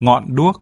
ngọn đuốc.